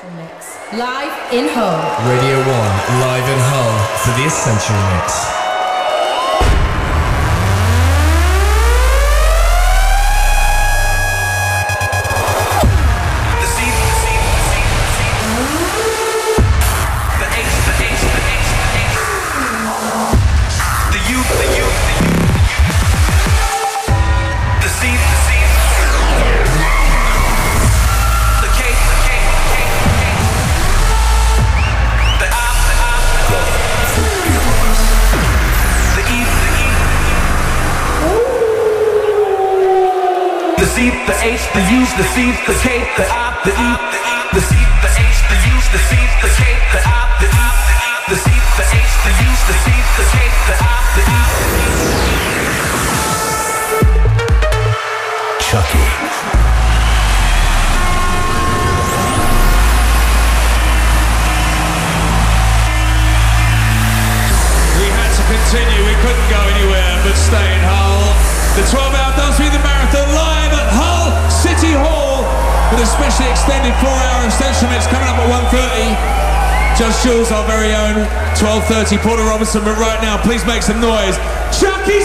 Essential Mix. Live in Hull. Radio 1, live in Hull for the Essential Mix. The H, the U, the C, the K, the I, the E, the C, the H, the Our very own 12.30 Porter Robinson, but right now, please make some noise. Chucky's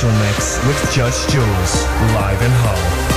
Essential Mix with Judge Jules, live in Hull.